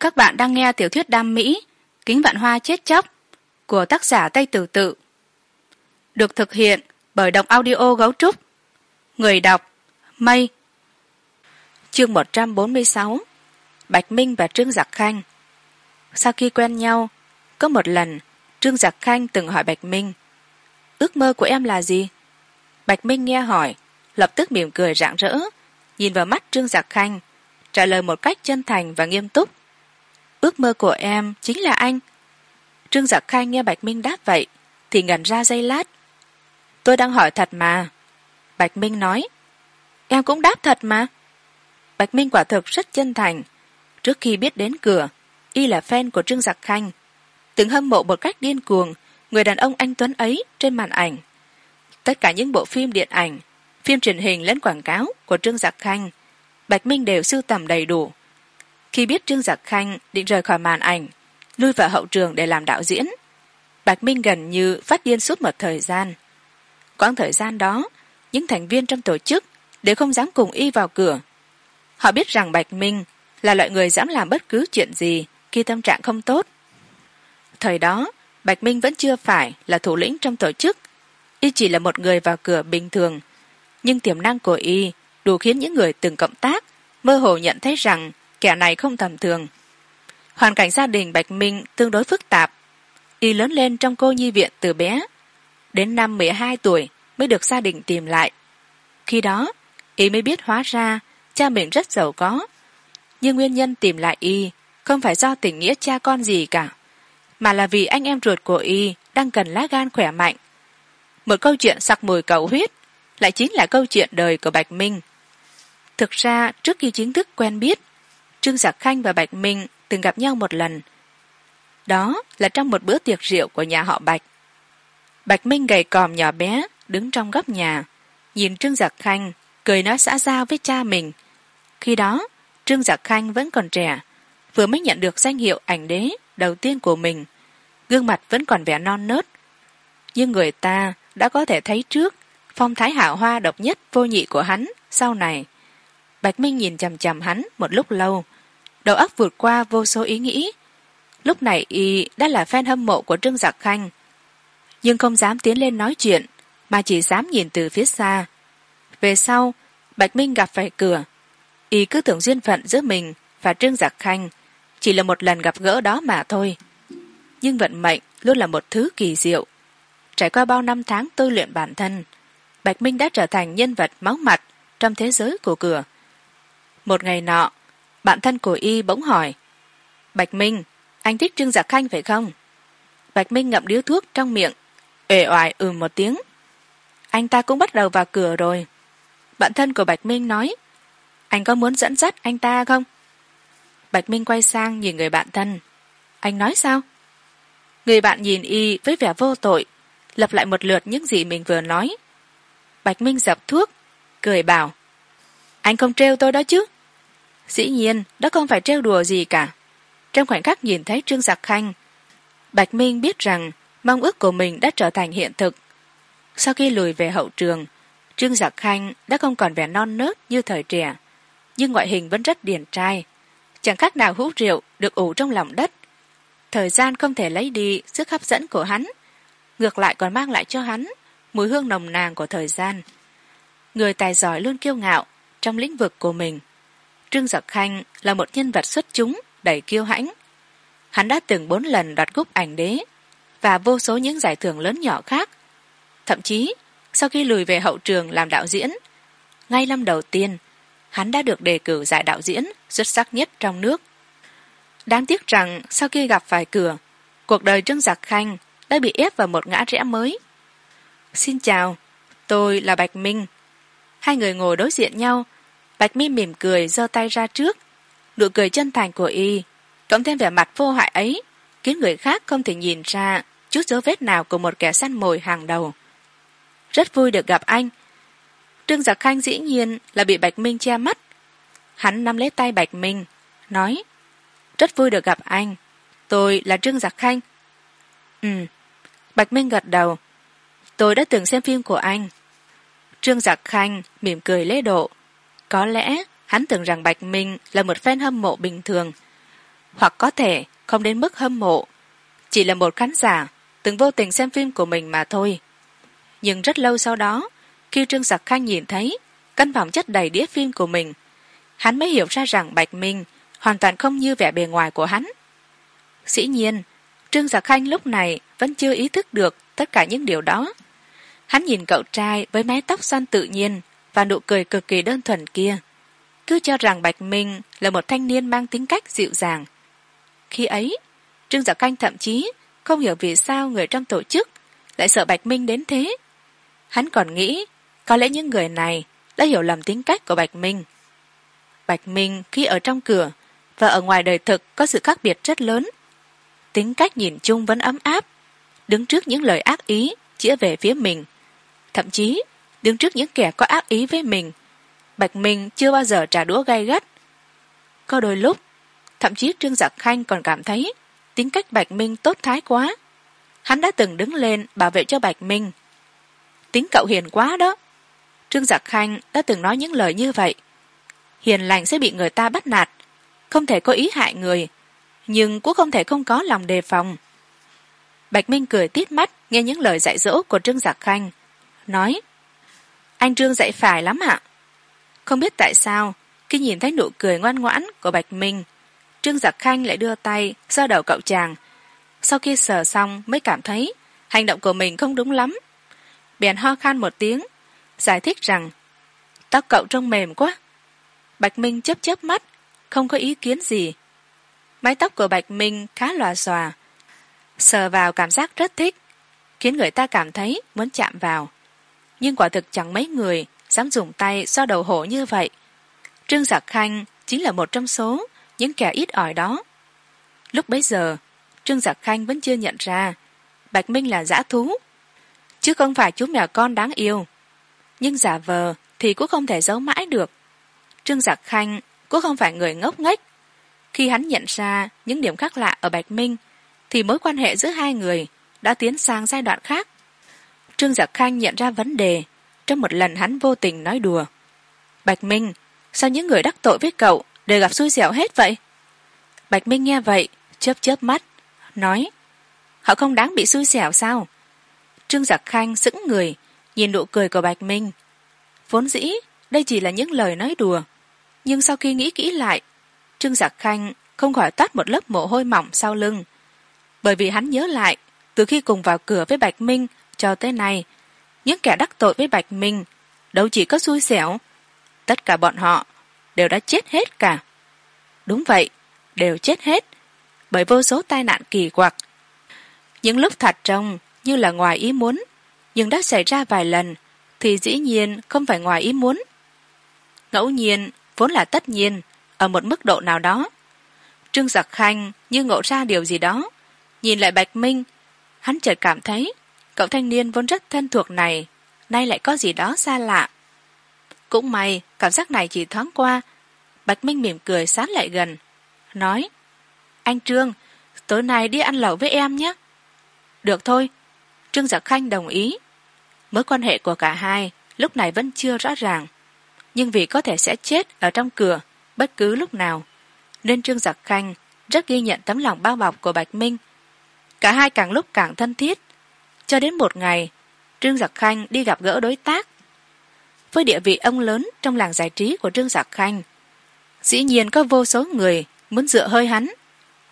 các bạn đang nghe tiểu thuyết đam mỹ, kính vạn hoa chết chóc, của tác giả tây tử tự. Được thực hiện bởi đọc audio gấu trúc. Người đọc, mây. Chương một trăm bốn mươi sáu, bạch minh và trương giặc khanh. Sau khi quen nhau, có một lần, trương giặc khanh từng hỏi bạch minh, ước mơ của em là gì? Bạch minh nghe hỏi, lập tức mỉm cười rạng rỡ, nhìn vào mắt trương giặc khanh, trả lời một cách chân thành và nghiêm túc ước mơ của em chính là anh. Trương giặc khai nghe bạch minh đáp vậy, thì ngẩn ra giây lát. Tôi đang hỏi thật mà. Bạch minh nói, em cũng đáp thật mà. Bạch minh quả thực rất chân thành. Trước khi biết đến cửa, y là fan của trương giặc khanh. Từng hâm mộ một cách điên cuồng, người đàn ông anh tuấn ấy trên màn ảnh. Tất cả những bộ phim điện ảnh, phim truyền hình lẫn quảng cáo của trương giặc khanh, bạch minh đều sưu tầm đầy đủ khi biết trương giặc khanh định rời khỏi màn ảnh, lui vào hậu trường để làm đạo diễn, bạch minh gần như phát điên suốt một thời gian. Quãng thời gian đó, những thành viên trong tổ chức đều không dám cùng y vào cửa. Họ biết rằng bạch minh là loại người dám làm bất cứ chuyện gì khi tâm trạng không tốt. Thời đó, bạch minh vẫn chưa phải là thủ lĩnh trong tổ chức. Y chỉ là một người vào cửa bình thường. Nhưng tiềm năng của y đủ khiến những người từng cộng tác mơ hồ nhận thấy rằng kẻ này không tầm thường. Hoàn cảnh gia đình bạch minh tương đối phức tạp. Y lớn lên trong cô nhi viện từ bé, đến năm mười hai tuổi mới được gia đình tìm lại. Khi đó, y mới biết hóa ra cha mình rất giàu có. Nhưng nguyên nhân tìm lại y không phải do tình nghĩa cha con gì cả, mà là vì anh em ruột của y đang cần lá gan khỏe mạnh. Một câu chuyện sặc mùi cầu huyết lại chính là câu chuyện đời của bạch minh. Thực ra, trước khi chính thức quen biết trương giặc khanh và bạch minh từng gặp nhau một lần. Đó là trong một bữa tiệc rượu của nhà họ bạch. Bạch minh gầy còm nhỏ bé, đứng trong góc nhà, nhìn trương giặc khanh, cười nói xã giao với cha mình. Khi đó, trương giặc khanh vẫn còn trẻ, vừa mới nhận được danh hiệu ảnh đế đầu tiên của mình. Gương mặt vẫn còn vẻ non nớt. Nhưng người ta đã có thể thấy trước phong thái hảo hoa độc nhất vô nhị của hắn sau này. Bạch minh nhìn chằm chằm hắn một lúc lâu đầu óc vượt qua vô số ý nghĩ. Lúc này y đã là fan hâm mộ của trương giặc khanh. Nhưng không dám tiến lên nói chuyện, mà chỉ dám nhìn từ phía xa. Về sau, bạch minh gặp phải cửa. Y cứ tưởng duyên phận giữa mình và trương giặc khanh chỉ là một lần gặp gỡ đó mà thôi. Nhưng vận mệnh luôn là một thứ kỳ diệu. Trải qua bao năm tháng tôi luyện bản thân, bạch minh đã trở thành nhân vật máu mặt trong thế giới của cửa. Một ngày nọ bạn thân của y bỗng hỏi, bạch minh, anh thích trương giả khanh phải không? Bạch minh ngậm điếu thuốc trong miệng ề oải ừ một tiếng, anh ta cũng bắt đầu vào cửa rồi. Bạn thân của bạch minh nói, anh có muốn dẫn dắt anh ta không? Bạch minh quay sang nhìn người bạn thân, anh nói sao? Người bạn nhìn y với vẻ vô tội, lặp lại một lượt những gì mình vừa nói. Bạch minh dập thuốc, cười bảo, anh không trêu tôi đó chứ? Dĩ nhiên, đó không phải trêu đùa gì cả. Trong khoảnh khắc nhìn thấy trương giặc khanh, bạch minh biết rằng mong ước của mình đã trở thành hiện thực. Sau khi lùi về hậu trường, trương giặc khanh đã không còn vẻ non nớt như thời trẻ. Nhưng ngoại hình vẫn rất điển trai. Chẳng khác nào hút rượu được ủ trong lòng đất. Thời gian không thể lấy đi sức hấp dẫn của hắn. Ngược lại còn mang lại cho hắn mùi hương nồng nàn của thời gian. Người tài giỏi luôn kiêu ngạo trong lĩnh vực của mình trương giặc khanh là một nhân vật xuất chúng đầy kiêu hãnh. Hắn đã từng bốn lần đoạt cúp ảnh đế và vô số những giải thưởng lớn nhỏ khác. Thậm chí, sau khi lùi về hậu trường làm đạo diễn, ngay năm đầu tiên, hắn đã được đề cử giải đạo diễn xuất sắc nhất trong nước. Đáng tiếc rằng sau khi gặp vài cửa, cuộc đời trương giặc khanh đã bị ép vào một ngã rẽ mới. Xin chào, tôi là bạch minh. Hai người ngồi đối diện nhau bạch minh mỉm cười, giơ tay ra trước. Nụ cười chân thành của y, cộng thêm vẻ mặt vô hại ấy, khiến người khác không thể nhìn ra chút dấu vết nào của một kẻ săn mồi hàng đầu. Rất vui được gặp anh. Trương giặc khanh dĩ nhiên là bị bạch minh che mắt. Hắn nắm lấy tay bạch minh, nói, rất vui được gặp anh. Tôi là trương giặc khanh. Ừ bạch minh gật đầu, tôi đã từng xem phim của anh. Trương giặc khanh mỉm cười lễ độ có lẽ hắn tưởng rằng bạch minh là một fan hâm mộ bình thường, hoặc có thể không đến mức hâm mộ, chỉ là một khán giả từng vô tình xem phim của mình mà thôi. Nhưng rất lâu sau đó, khi trương giặc khanh nhìn thấy căn phòng chất đầy đĩa phim của mình, hắn mới hiểu ra rằng bạch minh hoàn toàn không như vẻ bề ngoài của hắn. Dĩ nhiên, trương giặc khanh lúc này vẫn chưa ý thức được tất cả những điều đó. Hắn nhìn cậu trai với mái tóc xoăn tự nhiên và nụ cười cực kỳ đơn thuần kia. Cứ cho rằng bạch minh là một thanh niên mang tính cách dịu dàng. Khi ấy, trương dạ canh thậm chí không hiểu vì sao người trong tổ chức lại sợ bạch minh đến thế. Hắn còn nghĩ có lẽ những người này đã hiểu lầm tính cách của bạch minh. Bạch minh khi ở trong cửa và ở ngoài đời thực có sự khác biệt rất lớn. Tính cách nhìn chung vẫn ấm áp, đứng trước những lời ác ý chĩa về phía mình. Thậm chí đứng trước những kẻ có ác ý với mình. Bạch minh chưa bao giờ trả đũa gay gắt. Có đôi lúc, thậm chí trương giặc khanh còn cảm thấy tính cách bạch minh tốt thái quá. Hắn đã từng đứng lên bảo vệ cho bạch minh. Tính cậu hiền quá đó. Trương giặc khanh đã từng nói những lời như vậy. Hiền lành sẽ bị người ta bắt nạt, không thể có ý hại người, nhưng cũng không thể không có lòng đề phòng. Bạch minh cười tít mắt nghe những lời dạy dỗ của trương giặc khanh, nói anh trương dạy phải lắm ạ. Không biết tại sao, khi nhìn thấy nụ cười ngoan ngoãn của bạch minh, trương giặc khanh lại đưa tay xoa đầu cậu chàng. Sau khi sờ xong mới cảm thấy hành động của mình không đúng lắm. Bèn ho khan một tiếng, giải thích rằng, tóc cậu trông mềm quá. Bạch minh chớp chớp mắt, không có ý kiến gì. Mái tóc của bạch minh khá lòa xòa, sờ vào cảm giác rất thích, khiến người ta cảm thấy muốn chạm vào nhưng quả thực chẳng mấy người dám dùng tay so đầu hổ như vậy. Trương giặc khanh chính là một trong số những kẻ ít ỏi đó. Lúc bấy giờ, trương giặc khanh vẫn chưa nhận ra bạch minh là dã thú, chứ không phải chú mèo con đáng yêu. Nhưng giả vờ thì cũng không thể giấu mãi được. Trương giặc khanh cũng không phải người ngốc nghếch. Khi hắn nhận ra những điểm khác lạ ở bạch minh, thì mối quan hệ giữa hai người đã tiến sang giai đoạn khác trương giặc Khang nhận ra vấn đề. Trong một lần hắn vô tình nói đùa. Bạch minh, sao những người đắc tội với cậu đều gặp xui xẻo hết vậy? Bạch minh nghe vậy, chớp chớp mắt, nói, họ không đáng bị xui xẻo sao? Trương dạ giặc khanh sững người, nhìn nụ cười của bạch minh. Vốn dĩ, đây chỉ là những lời nói đùa. Nhưng sau khi nghĩ kỹ lại, trương dạ giặc khanh không khỏi toát một lớp mồ hôi mỏng sau lưng. Bởi vì hắn nhớ lại, từ khi cùng vào cửa với bạch minh cho tới nay. Những kẻ đắc tội với bạch minh, đâu chỉ có xui xẻo. Tất cả bọn họ đều đã chết hết cả. Đúng vậy, đều chết hết, bởi vô số tai nạn kỳ quặc. Những lúc thật trông như là ngoài ý muốn, nhưng đã xảy ra vài lần, thì dĩ nhiên không phải ngoài ý muốn. Ngẫu nhiên, vốn là tất nhiên, ở một mức độ nào đó. Trương giặc khanh như ngộ ra điều gì đó, nhìn lại bạch minh, hắn chợt cảm thấy cậu thanh niên vốn rất thân thuộc này, nay lại có gì đó xa lạ. Cũng may, cảm giác này chỉ thoáng qua, bạch minh mỉm cười sán lại gần, nói, anh trương, tối nay đi ăn lẩu với em nhé. Được thôi. Trương giặc khanh đồng ý. Mối quan hệ của cả hai lúc này vẫn chưa rõ ràng, nhưng vì có thể sẽ chết ở trong cửa bất cứ lúc nào, nên trương giặc khanh rất ghi nhận tấm lòng bao bọc của bạch minh. Cả hai càng lúc càng thân thiết cho đến một ngày, trương giặc khanh đi gặp gỡ đối tác. Với địa vị ông lớn trong làng giải trí của trương giặc khanh, dĩ nhiên có vô số người muốn dựa hơi hắn.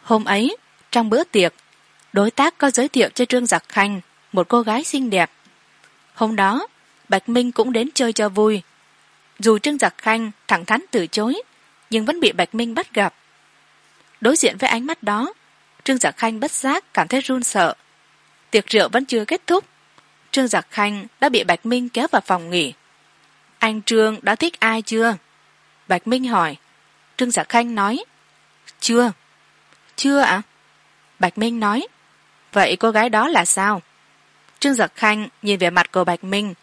Hôm ấy, trong bữa tiệc, đối tác có giới thiệu cho trương giặc khanh một cô gái xinh đẹp. Hôm đó, bạch minh cũng đến chơi cho vui. Dù trương giặc khanh thẳng thắn từ chối, nhưng vẫn bị bạch minh bắt gặp. Đối diện với ánh mắt đó, trương giặc khanh bất giác cảm thấy run sợ tiệc rượu vẫn chưa kết thúc. Trương giặc khanh đã bị bạch minh kéo vào phòng nghỉ. Anh trương đã thích ai chưa? Bạch minh hỏi. Trương giặc khanh nói. Chưa. Chưa ạ? Bạch minh nói. Vậy cô gái đó là sao? Trương giặc khanh nhìn về mặt của bạch minh.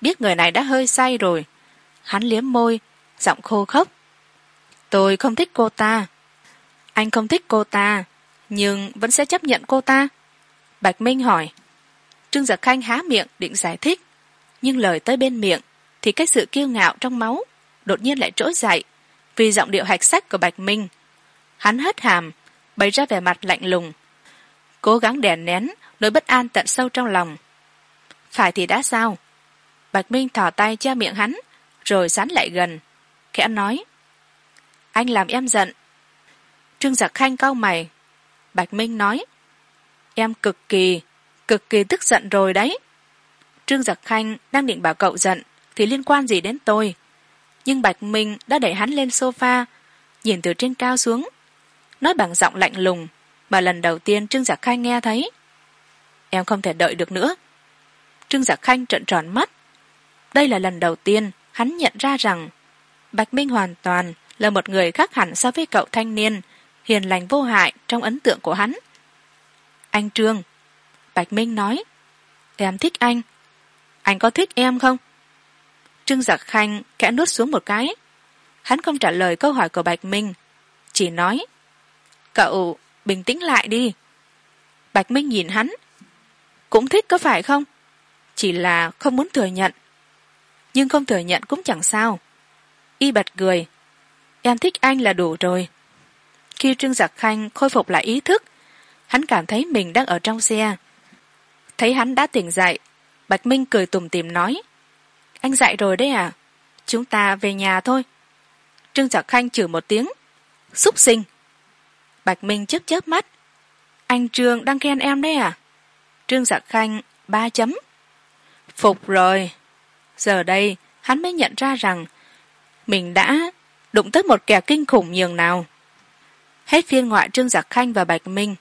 Biết người này đã hơi say rồi. Hắn liếm môi, giọng khô khốc. Tôi không thích cô ta. Anh không thích cô ta, nhưng vẫn sẽ chấp nhận cô ta bạch minh hỏi. Trương giật khanh há miệng định giải thích, nhưng lời tới bên miệng thì cái sự kiêu ngạo trong máu đột nhiên lại trỗi dậy vì giọng điệu hạch sách của bạch minh. Hắn hất hàm, bày ra vẻ mặt lạnh lùng, cố gắng đè nén nỗi bất an tận sâu trong lòng. Phải thì đã sao? Bạch minh thỏ tay che miệng hắn, rồi sán lại gần, khẽ nói. Anh làm em giận. Trương giặc khanh cau mày. Bạch minh nói em cực kỳ cực kỳ tức giận rồi đấy. Trương giặc khanh đang định bảo cậu giận thì liên quan gì đến tôi? Nhưng bạch minh đã đẩy hắn lên s o f a nhìn từ trên cao xuống. Nói bằng giọng lạnh lùng mà lần đầu tiên trương giặc khanh nghe thấy. Em không thể đợi được nữa. Trương giặc khanh trợn tròn mắt. Đây là lần đầu tiên hắn nhận ra rằng bạch minh hoàn toàn là một người khác hẳn so với cậu thanh niên hiền lành vô hại trong ấn tượng của hắn anh trương. Bạch minh nói, em thích anh. Anh có thích em không? Trương giặc khanh kẽ nuốt xuống một cái. Hắn không trả lời câu hỏi của bạch minh, chỉ nói, cậu bình tĩnh lại đi. Bạch minh nhìn hắn, cũng thích có phải không? Chỉ là không muốn thừa nhận. Nhưng không thừa nhận cũng chẳng sao. Y bật cười, em thích anh là đủ rồi. Khi trương giặc khanh khôi phục lại ý thức hắn cảm thấy mình đang ở trong xe. Thấy hắn đã tỉnh dậy, bạch minh cười tủm tỉm nói, anh dậy rồi đấy à? Chúng ta về nhà thôi. Trương giặc khanh chửi một tiếng, xúc sinh. Bạch minh chớp chớp mắt, anh trương đang khen em đấy à? Trương giặc khanh ba chấm, phục rồi. Giờ đây, hắn mới nhận ra rằng mình đã đụng tới một kẻ kinh khủng nhường nào. Hết phiên ngoại trương giặc khanh và bạch minh